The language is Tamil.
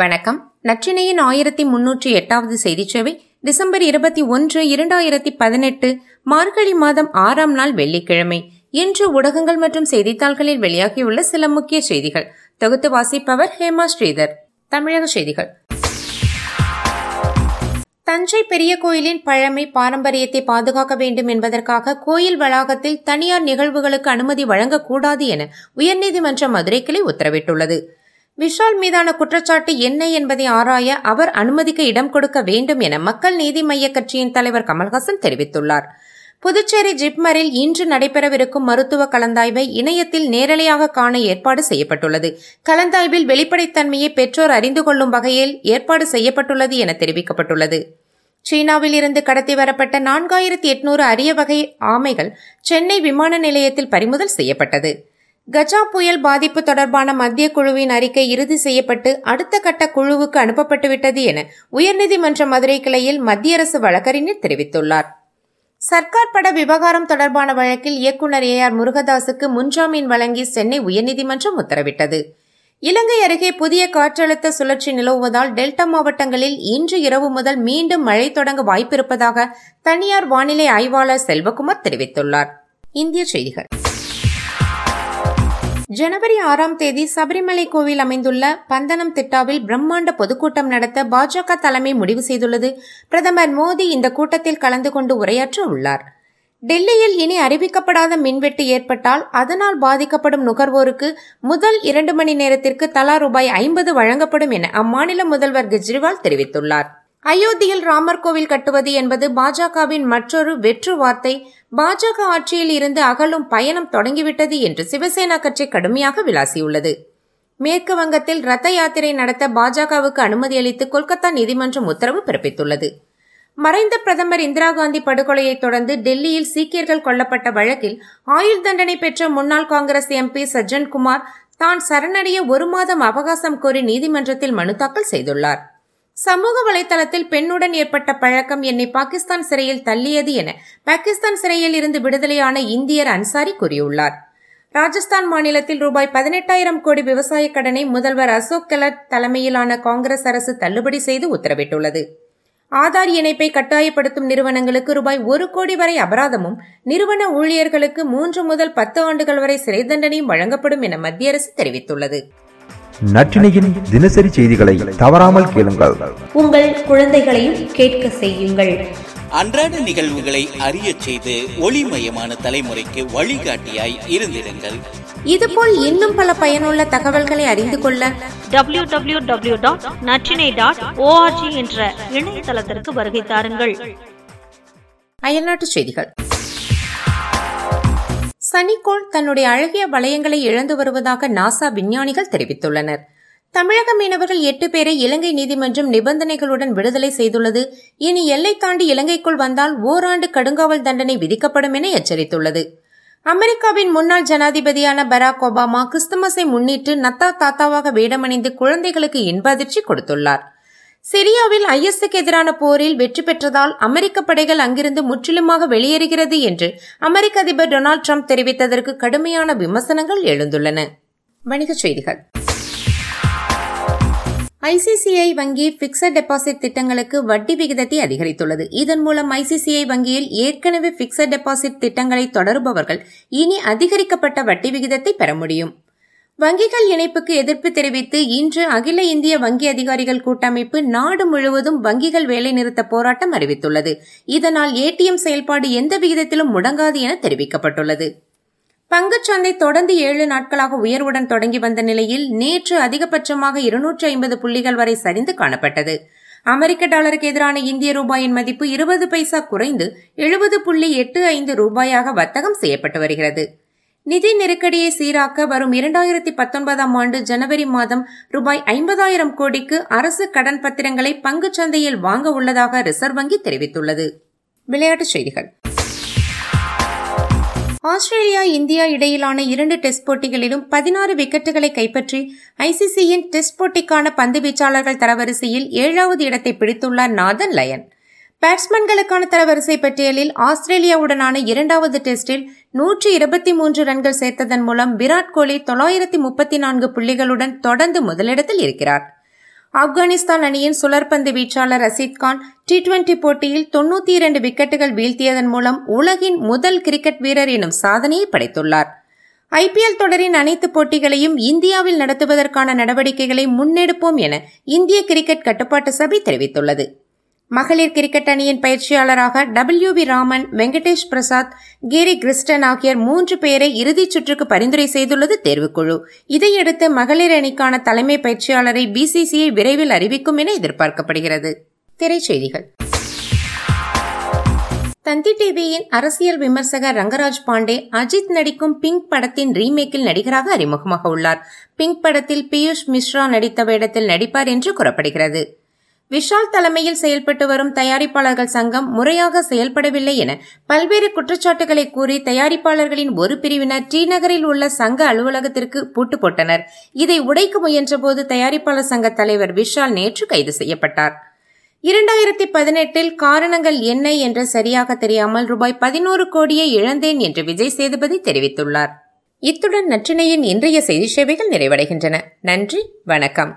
வணக்கம். நச்சினையின் ஆயிரத்தி முன்னூற்றி எட்டாவது செய்திச் சேவை டிசம்பர் இருபத்தி ஒன்று இரண்டாயிரத்தி பதினெட்டு மார்கழி மாதம் ஆறாம் நாள் வெள்ளிக்கிழமை. இன்று ஊடகங்கள் மற்றும் செய்தித்தாள்களில் வெளியாகியுள்ள சில முக்கிய செய்திகள். தொகுத்து வாசிப்பவர் ஹேமா ஸ்ரீதர். தமிழக செய்திகள். தஞ்சை பெரிய கோயிலின் பழமை பாரம்பரியத்தை பாதுகாக்க வேண்டும் என்பதற்காக கோயில் வளாகத்தில் தனியார் நிகழ்வுகளுக்கு அனுமதி வழங்கக்கூடாது என உயர்நீதிமன்ற மதுரை கிளை உத்தரவிட்டுள்ளது. விஷால் மீதான குற்றச்சாட்டு என்ன என்பதை ஆராய அவர் அனுமதிக்க இடம் கொடுக்க வேண்டும் என மக்கள் நீதி மைய கட்சியின் தலைவர் கமல்ஹாசன் தெரிவித்துள்ளார். புதுச்சேரி ஜிப்மரில் இன்று நடைபெறவிருக்கும் மருத்துவ கலந்தாய்வை இணையத்தில் நேரலையாக காண ஏற்பாடு செய்யப்பட்டுள்ளது. கலந்தாய்வில் வெளிப்படைத்தன்மையை பெற்றோர் அறிந்து கொள்ளும் வகையில் ஏற்பாடு செய்யப்பட்டுள்ளது என தெரிவிக்கப்பட்டுள்ளது. சீனாவில் இருந்து கடத்தி வரப்பட்ட நான்காயிரத்தி எட்நூறு அரிய வகை ஆமைகள் சென்னை விமான நிலையத்தில் பறிமுதல் செய்யப்பட்டது. கஜா புயல் பாதிப்பு தொடர்பான மத்திய குழுவின் அறிக்கை இறுதி செய்யப்பட்டு அடுத்த கட்ட குழுவுக்கு அனுப்பப்பட்டுவிட்டது என உயர்நீதிமன்ற மதுரை கிளையில் மத்திய அரசு வழக்கறிஞர் தெரிவித்துள்ளார். சர்க்கார் பட விவகாரம் தொடர்பான வழக்கில் இயக்குநர் ஏ ஆர் முருகதாசுக்கு முன்ஜாமீன் வழங்கி சென்னை உயர்நீதிமன்றம் உத்தரவிட்டது. இலங்கை அருகே புதிய காற்றழுத்த சுழற்சி நிலவுவதால் டெல்டா மாவட்டங்களில் இன்று இரவு முதல் மீண்டும் மழை தொடங்க வாய்ப்பிருப்பதாக தனியார் வானிலை ஆய்வாளர் செல்வகுமார் தெரிவித்துள்ளார். இந்திய செய்திகள். ஜனவரி ஆறாம் தேதி சபரிமலை கோவில் அமைந்துள்ள பந்தனம் திட்டாவில் பிரம்மாண்ட பொதுக்கூட்டம் நடத்த பாஜக தலைமை முடிவு செய்துள்ளது. பிரதமர் மோடி இந்த கூட்டத்தில் கலந்து கொண்டு உரையாற்ற உள்ளார். டெல்லியில் இனி அறிவிக்கப்படாத மின்வெட்டு ஏற்பட்டால் அதனால் பாதிக்கப்படும் நுகர்வோருக்கு முதல் இரண்டு மணி நேரத்திற்கு தலா ரூபாய் ஐம்பது வழங்கப்படும் என அம்மாநில முதல்வர் கெஜ்ரிவால் தெரிவித்துள்ளார். அயோத்தியில் ராமர் கோவில் கட்டுவது என்பது பாஜகவின் மற்றொரு வெற்று வார்த்தை. பாஜக ஆட்சியில் இருந்து அகலும் பயணம் தொடங்கிவிட்டது என்று சிவசேனா கட்சி கடுமையாக விளாசியுள்ளது. மேற்கு வங்கத்தில் ரத்த யாத்திரை நடத்த பாஜகவுக்கு அனுமதி அளித்து கொல்கத்தா நீதிமன்றம் உத்தரவு பிறப்பித்துள்ளது. மறைந்த பிரதமர் இந்திரா காந்தி படுகொலையை தொடர்ந்து டெல்லியில் சீக்கியர்கள் கொல்லப்பட்ட வழக்கில் ஆயுள் தண்டனை பெற்ற முன்னாள் காங்கிரஸ் எம்பி சஜ்ஜன்குமார் தான் சரணடைய ஒரு மாதம் அவகாசம் கோரி நீதிமன்றத்தில் மனு தாக்கல் செய்துள்ளார். சமூக வலைதளத்தில் பெண்ணுடன் ஏற்பட்ட பழக்கம் என்னை பாகிஸ்தான் சிறையில் தள்ளியது என பாகிஸ்தான் சிறையில் இருந்து விடுதலையான இந்தியர் அன்சாரி கூறியுள்ளார். ராஜஸ்தான் மாநிலத்தில் ரூபாய் பதினெட்டாயிரம் கோடி விவசாய கடனை முதல்வர் அசோக் கெலட் தலைமையிலான காங்கிரஸ் அரசு தள்ளுபடி செய்து உத்தரவிட்டுள்ளது. ஆதார் இணைப்பை கட்டாயப்படுத்தும் நிறுவனங்களுக்கு ரூபாய் ஒரு கோடி வரை அபராதமும் நிறுவன ஊழியர்களுக்கு மூன்று முதல் பத்து ஆண்டுகள் வரை சிறை தண்டனையும் வழங்கப்படும் என மத்திய அரசு தெரிவித்துள்ளது. நற்றினையின் தினசரி செய்திகளை தவறாமல் கேளுங்கள். உங்கள் குழந்தைகளையும் கேட்க செய்யுங்கள். அன்றாட நிகழ்வுகளை அறிய செய்து ஒளிமயமான தலைமுறைக்கு வழிகாட்டியாய் இருந்திருங்கள் இதுபோல் இன்னும் பல பயனுள்ள தகவல்களை அறிந்து கொள்ள W W W dot Natrinai dot O R G என்ற இணையதளத்திற்கு வருகை தாருங்கள். அயல்நாட்டு செய்திகள். சனிக்கோள் தன்னுடைய அழகிய வளையங்களை இழந்து வருவதாக நாசா விஞ்ஞானிகள் தெரிவித்துள்ளனர். தமிழக மீனவர்கள் எட்டு பேரை இலங்கை நீதிமன்றம் நிபந்தனைகளுடன் விடுதலை செய்துள்ளது. இனி எல்லை தாண்டி இலங்கைக்குள் வந்தால் ஓராண்டு கடுங்காவல் தண்டனை விதிக்கப்படும் என எச்சரித்துள்ளது. அமெரிக்காவின் முன்னாள் ஜனாதிபதியான பராக் ஒபாமா கிறிஸ்துமஸை முன்னிட்டு நத்தா தாத்தாவாக வேடமணிந்து குழந்தைகளுக்கு இன்ப அதிர்ச்சி கொடுத்துள்ளார். சிரியாவில் ஐஎஸ்க்கு எதிரான போரில் வெற்றி பெற்றதால் அமெரிக்க படைகள் அங்கிருந்து முற்றிலுமாக வெளியேறுகிறது என்று அமெரிக்க அதிபர் டொனால்டு ட்ரம்ப் தெரிவித்ததற்கு கடுமையான விமர்சனங்கள் எழுந்துள்ளன. வணிகச் செய்திகள். ஐசிசிஐ வங்கி பிக்சட் டெபாசிட் திட்டங்களுக்கு வட்டி விகிதத்தை அதிகரித்துள்ளது. இதன் மூலம் ஐசிசிஐ வங்கியில் ஏற்கனவே பிக்சட் டெபாசிட் திட்டங்களை தொடருபவர்கள் இனி அதிகரிக்கப்பட்ட வட்டி விகிதத்தை பெற முடியும். வங்கிகள் இணைப்புக்கு எதிர்ப்பு தெரிவித்து இன்று அகில இந்திய வங்கி அதிகாரிகள் கூட்டமைப்பு நாடு முழுவதும் வங்கிகள் வேலைநிறுத்த போராட்டம் அறிவித்துள்ளது. இதனால் ஏடிஎம் செயல்பாடு எந்த விகிதத்திலும் முடங்காது என தெரிவிக்கப்பட்டுள்ளது. பங்குச்சந்தை தொடர்ந்து ஏழு நாட்களாக உயர்வுடன் தொடங்கி வந்த நிலையில் நேற்று அதிகபட்சமாக இருநூற்றி ஐம்பது புள்ளிகள் வரை சரிந்து காணப்பட்டது. அமெரிக்க டாலருக்கு எதிரான இந்திய ரூபாயின் மதிப்பு இருபது பைசா குறைந்து எழுபது புள்ளி எட்டு ஐந்து ரூபாயாக வர்த்தகம் செய்யப்பட்டு வருகிறது. நிதி நெருக்கடியை சீராக்க வரும் இரண்டாயிரத்தி பத்தொன்பதாம் ஆண்டு ஜனவரி மாதம் ரூபாய் ஐம்பதாயிரம் கோடிக்கு அரசு கடன் பத்திரங்களை பங்குச் சந்தையில் வாங்க உள்ளதாக ரிசர்வ் வங்கி தெரிவித்துள்ளது. விளையாட்டுச் செய்திகள். ஆஸ்திரேலியா இந்தியா இடையிலான இரண்டு டெஸ்ட் போட்டிகளிலும் பதினாறு விக்கெட்டுகளை கைப்பற்றி ஐசிசியின் டெஸ்ட் போட்டிக்கான பந்து வீச்சாளர்கள் தரவரிசையில் ஏழாவது இடத்தை பிடித்துள்ளார் நாதன் லயன். பேட்ஸ்மேன்களுக்கான தரவரிசை பட்டியலில் ஆஸ்திரேலியாவுடனான இரண்டாவது டெஸ்டில் நூற்றி இருபத்தி மூன்று ரன்கள் சேர்த்ததன் மூலம் விராட் கோலி தொள்ளாயிரத்தி முப்பத்தி நான்கு புள்ளிகளுடன் தொடர்ந்து முதலிடத்தில் இருக்கிறார். ஆப்கானிஸ்தான் அணியின் சுழற்பந்து வீச்சாளர் ரசீத் கான் டி டுவெண்டி போட்டியில் தொன்னூத்தி இரண்டு விக்கெட்டுகள் வீழ்த்தியதன் மூலம் உலகின் முதல் கிரிக்கெட் வீரர் எனும் சாதனையை படைத்துள்ளார். ஐபிஎல் தொடரின் அனைத்து போட்டிகளையும் இந்தியாவில் நடத்துவதற்கான நடவடிக்கைகளை முன்னெடுப்போம் என இந்திய கிரிக்கெட் கட்டுப்பாட்டு சபை தெரிவித்துள்ளது. மகளிர் கிரிக்கெட் அணியின் பயிற்சியாளராக W V Raman Venkatesh Prasad Gary Kirsten ஆகியோர் மூன்று பேரை இறுதிச் சுற்றுக்கு பரிந்துரை செய்துள்ளது தேர்வுக்குழு. இதையடுத்து மகளிர் அணிக்கான தலைமை பயிற்சியாளரை பிசிசிஐ விரைவில் அறிவிக்கும் என எதிர்பார்க்கப்படுகிறது. திரைச்செய்திகள். தந்தி டிவியின் அரசியல் விமர்சகர் ரங்கராஜ் பாண்டே அஜித் நடிக்கும் பிங்க் படத்தின் ரீமேக்கில் நடிகராக அறிமுகமாக உள்ளார். பிங்க் படத்தில் பியூஷ் மிஸ்ரா நடித்த வேடத்தில் நடிப்பார் என்று கூறப்படுகிறது. விஷால் தலைமையில் செயல்பட்டு வரும் தயாரிப்பாளர்கள் சங்கம் முறையாக செயல்படவில்லை என பல்வேறு குற்றச்சாட்டுகளை கூறி தயாரிப்பாளர்களின் ஒரு பிரிவினர் டி நகரில் உள்ள சங்க அலுவலகத்திற்கு பூட்டு போட்டனர். இதை உடைக்க முயன்றபோது தயாரிப்பாளர் சங்க தலைவர் விஷால் நேற்று கைது செய்யப்பட்டார். இரண்டாயிரத்தி பதினெட்டில் காரணங்கள் என்ன என்று சரியாக தெரியாமல் ரூபாய் பதினோரு கோடியை இழந்தேன் என்று விஜய் சேதுபதி தெரிவித்துள்ளார். இத்துடன் நற்றினையின் இன்றைய செய்தி சேவைகள் நிறைவடைகின்றன. நன்றி வணக்கம்.